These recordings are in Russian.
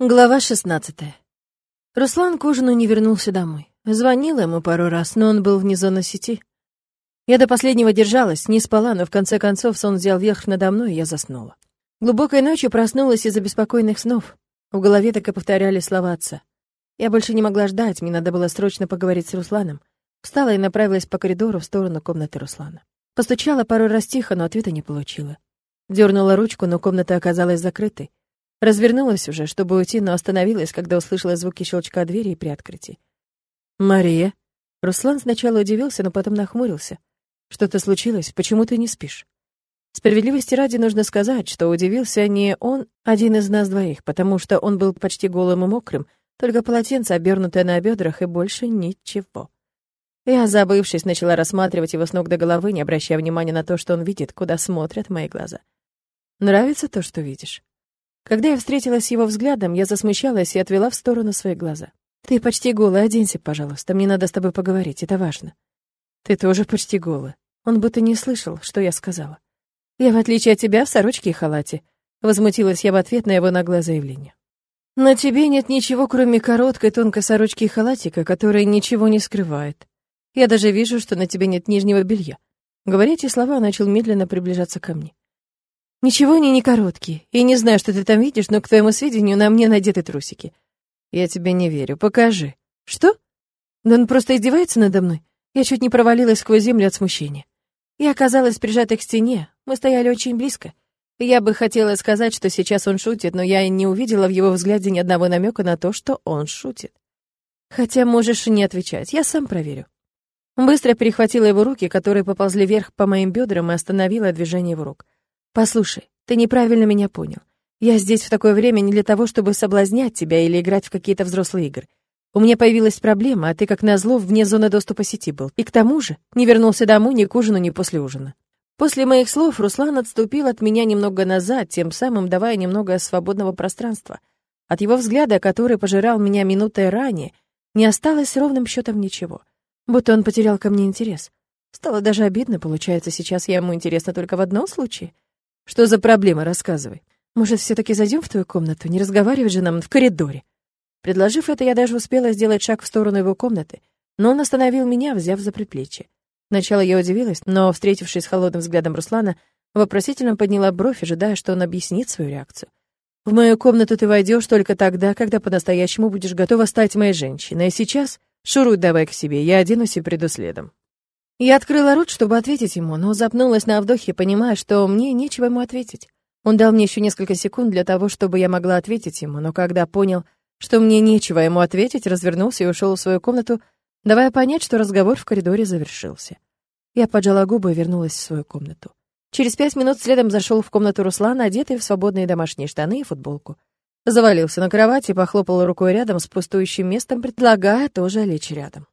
Глава 16. Руслан к ужину не вернулся домой. Звонила ему пару раз, но он был вне зоны сети. Я до последнего держалась, не спала, но в конце концов сон взял верх надо мной, и я заснула. Глубокой ночью проснулась из-за беспокойных снов. В голове так и повторяли слова отца. Я больше не могла ждать, мне надо было срочно поговорить с Русланом. Встала и направилась по коридору в сторону комнаты Руслана. Постучала пару раз тихо, но ответа не получила. Дернула ручку, но комната оказалась закрытой. Развернулась уже, чтобы уйти, но остановилась, когда услышала звуки щелчка двери и при открытии. «Мария?» Руслан сначала удивился, но потом нахмурился. «Что-то случилось? Почему ты не спишь?» Справедливости ради нужно сказать, что удивился не он, один из нас двоих, потому что он был почти голым и мокрым, только полотенце, обернутое на бедрах, и больше ничего. Я, забывшись, начала рассматривать его с ног до головы, не обращая внимания на то, что он видит, куда смотрят мои глаза. «Нравится то, что видишь?» Когда я встретилась с его взглядом, я засмущалась и отвела в сторону свои глаза. «Ты почти голая, оденься, пожалуйста, мне надо с тобой поговорить, это важно». «Ты тоже почти голая». Он будто не слышал, что я сказала. «Я, в отличие от тебя, в сорочке и халате», — возмутилась я в ответ на его наглое заявление. «На тебе нет ничего, кроме короткой тонкой сорочки и халатика, которая ничего не скрывает. Я даже вижу, что на тебе нет нижнего белья». Говоря эти слова, начал медленно приближаться ко мне. Ничего они не короткие. И не знаю, что ты там видишь, но, к твоему сведению, на мне надеты трусики. Я тебе не верю. Покажи. Что? Да он просто издевается надо мной. Я чуть не провалилась сквозь землю от смущения. Я оказалась прижатой к стене. Мы стояли очень близко. Я бы хотела сказать, что сейчас он шутит, но я не увидела в его взгляде ни одного намека на то, что он шутит. Хотя можешь не отвечать, я сам проверю. Быстро перехватила его руки, которые поползли вверх по моим бедрам, и остановила движение его рук. Послушай, ты неправильно меня понял. Я здесь в такое время не для того, чтобы соблазнять тебя или играть в какие-то взрослые игры. У меня появилась проблема, а ты, как назло, вне зоны доступа сети был. И к тому же не вернулся домой ни к ужину, ни после ужина. После моих слов Руслан отступил от меня немного назад, тем самым давая немного свободного пространства. От его взгляда, который пожирал меня минутой ранее, не осталось ровным счетом ничего. Будто он потерял ко мне интерес. Стало даже обидно, получается, сейчас я ему интересна только в одном случае — что за проблема, рассказывай. Может, все таки зайдем в твою комнату? Не разговаривать же нам в коридоре. Предложив это, я даже успела сделать шаг в сторону его комнаты, но он остановил меня, взяв за предплечье. Сначала я удивилась, но, встретившись с холодным взглядом Руслана, вопросительно подняла бровь, ожидая, что он объяснит свою реакцию. «В мою комнату ты войдешь только тогда, когда по-настоящему будешь готова стать моей женщиной, а сейчас шуруй давай к себе, я оденусь и приду следом». Я открыла рот, чтобы ответить ему, но запнулась на вдохе, понимая, что мне нечего ему ответить. Он дал мне еще несколько секунд для того, чтобы я могла ответить ему, но когда понял, что мне нечего ему ответить, развернулся и ушел в свою комнату, давая понять, что разговор в коридоре завершился. Я поджала губы и вернулась в свою комнату. Через пять минут следом зашел в комнату Руслана, одетый в свободные домашние штаны и футболку. Завалился на кровати и похлопал рукой рядом с пустующим местом, предлагая тоже лечь рядом.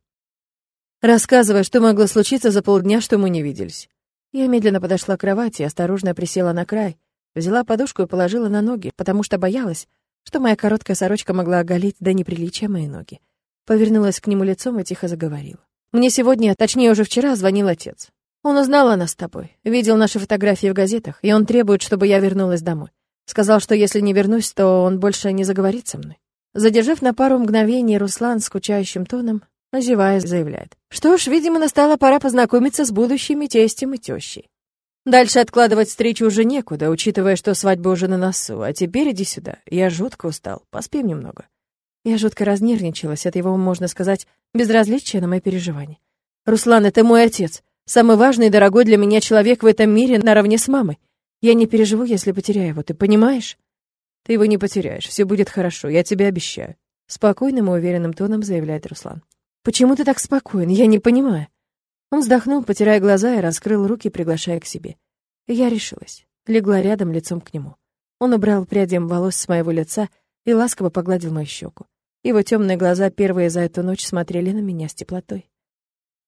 Рассказывай, что могло случиться за полдня, что мы не виделись. Я медленно подошла к кровати, осторожно присела на край, взяла подушку и положила на ноги, потому что боялась, что моя короткая сорочка могла оголить до неприличия мои ноги. Повернулась к нему лицом и тихо заговорила. Мне сегодня, точнее уже вчера, звонил отец. Он узнал о нас с тобой, видел наши фотографии в газетах, и он требует, чтобы я вернулась домой. Сказал, что если не вернусь, то он больше не заговорит со мной. Задержав на пару мгновений Руслан скучающим тоном, Озевая, заявляет. Что ж, видимо, настала пора познакомиться с будущими тестем и тещей. Дальше откладывать встречу уже некуда, учитывая, что свадьба уже на носу. А теперь иди сюда. Я жутко устал. Поспим немного. Я жутко разнервничалась от его, можно сказать, безразличия на мои переживания. Руслан, это мой отец. Самый важный и дорогой для меня человек в этом мире наравне с мамой. Я не переживу, если потеряю его, ты понимаешь? Ты его не потеряешь, все будет хорошо, я тебе обещаю. Спокойным и уверенным тоном заявляет Руслан. Почему ты так спокоен? Я не понимаю. Он вздохнул, потирая глаза и раскрыл руки, приглашая к себе. Я решилась. Легла рядом лицом к нему. Он убрал пряди волос с моего лица и ласково погладил мою щеку. Его темные глаза первые за эту ночь смотрели на меня с теплотой.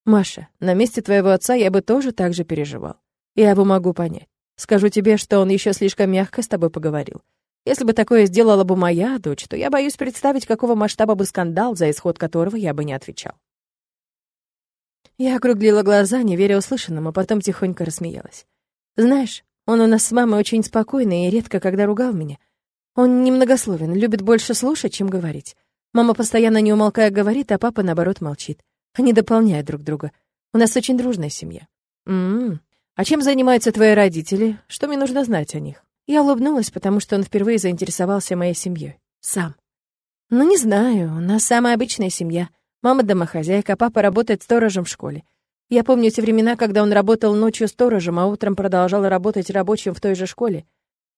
«Маша, на месте твоего отца я бы тоже так же переживал. Я его могу понять. Скажу тебе, что он еще слишком мягко с тобой поговорил. Если бы такое сделала бы моя дочь, то я боюсь представить, какого масштаба бы скандал, за исход которого я бы не отвечал. Я округлила глаза, не веря услышанному, а потом тихонько рассмеялась. Знаешь, он у нас с мамой очень спокойный и редко когда ругал меня. Он немногословен, любит больше слушать, чем говорить. Мама постоянно не умолкая говорит, а папа, наоборот, молчит. Они дополняют друг друга. У нас очень дружная семья. М-м. А чем занимаются твои родители? Что мне нужно знать о них? Я улыбнулась, потому что он впервые заинтересовался моей семьей. Сам. Ну, не знаю, у нас самая обычная семья. Мама домохозяйка, папа работает сторожем в школе. Я помню те времена, когда он работал ночью сторожем, а утром продолжал работать рабочим в той же школе.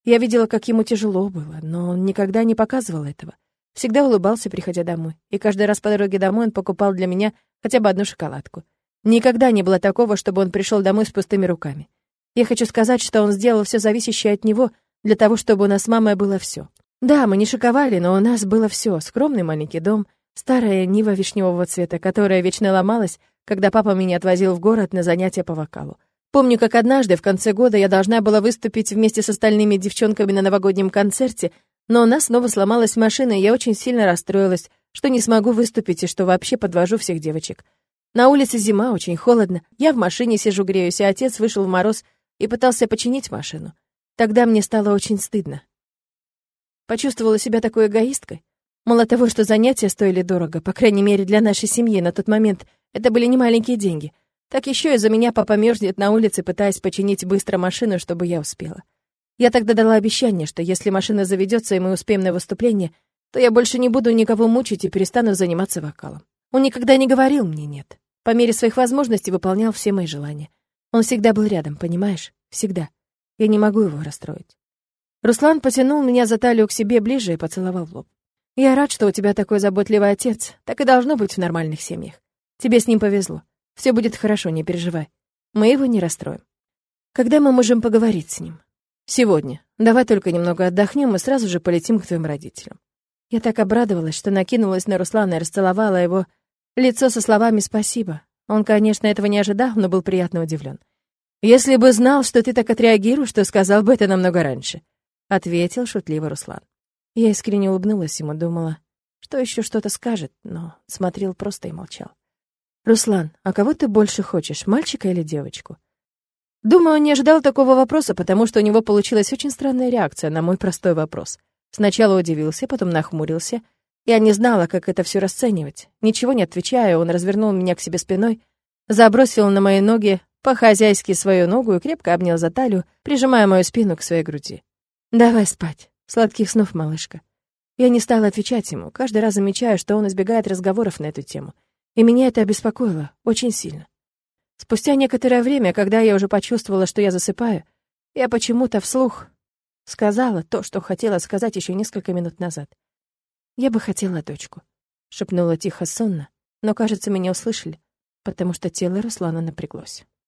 Я видела, как ему тяжело было, но он никогда не показывал этого. Всегда улыбался, приходя домой. И каждый раз по дороге домой он покупал для меня хотя бы одну шоколадку. Никогда не было такого, чтобы он пришел домой с пустыми руками. Я хочу сказать, что он сделал все зависящее от него для того, чтобы у нас с мамой было все. Да, мы не шиковали, но у нас было все: скромный маленький дом, старая нива вишневого цвета, которая вечно ломалась, когда папа меня отвозил в город на занятия по вокалу. Помню, как однажды в конце года я должна была выступить вместе с остальными девчонками на новогоднем концерте, но у нас снова сломалась машина, и я очень сильно расстроилась, что не смогу выступить и что вообще подвожу всех девочек. На улице зима, очень холодно. Я в машине сижу, греюсь, а отец вышел в мороз и пытался починить машину. Тогда мне стало очень стыдно. Почувствовала себя такой эгоисткой. Мало того, что занятия стоили дорого, по крайней мере для нашей семьи на тот момент, это были немаленькие деньги — так еще из-за меня папа мерзнет на улице, пытаясь починить быстро машину, чтобы я успела. Я тогда дала обещание, что если машина заведется и мы успеем на выступление, то я больше не буду никого мучить и перестану заниматься вокалом. Он никогда не говорил мне «нет». По мере своих возможностей выполнял все мои желания. Он всегда был рядом, понимаешь? Всегда. Я не могу его расстроить. Руслан потянул меня за талию к себе ближе и поцеловал в лоб. «Я рад, что у тебя такой заботливый отец. Так и должно быть в нормальных семьях. Тебе с ним повезло. Все будет хорошо, не переживай. Мы его не расстроим. Когда мы можем поговорить с ним? Сегодня. Давай только немного отдохнем и сразу же полетим к твоим родителям. Я так обрадовалась, что накинулась на Руслана и расцеловала его лицо со словами «спасибо». Он, конечно, этого не ожидал, но был приятно удивлен. «Если бы знал, что ты так отреагируешь, то сказал бы это намного раньше», — ответил шутливо Руслан. Я искренне улыбнулась ему, думала, что еще что-то скажет, но смотрел просто и молчал. «Руслан, а кого ты больше хочешь, мальчика или девочку?» Думаю, он не ожидал такого вопроса, потому что у него получилась очень странная реакция на мой простой вопрос. Сначала удивился, потом нахмурился. Я не знала, как это все расценивать. Ничего не отвечая, он развернул меня к себе спиной, забросил на мои ноги по-хозяйски свою ногу и крепко обнял за талию, прижимая мою спину к своей груди. «Давай спать. Сладких снов, малышка». Я не стала отвечать ему, каждый раз замечаю, что он избегает разговоров на эту тему. И меня это обеспокоило очень сильно. Спустя некоторое время, когда я уже почувствовала, что я засыпаю, я почему-то вслух сказала то, что хотела сказать еще несколько минут назад. «Я бы хотела дочку», — шепнула тихо сонно, но, кажется, меня услышали, потому что тело Руслана напряглось.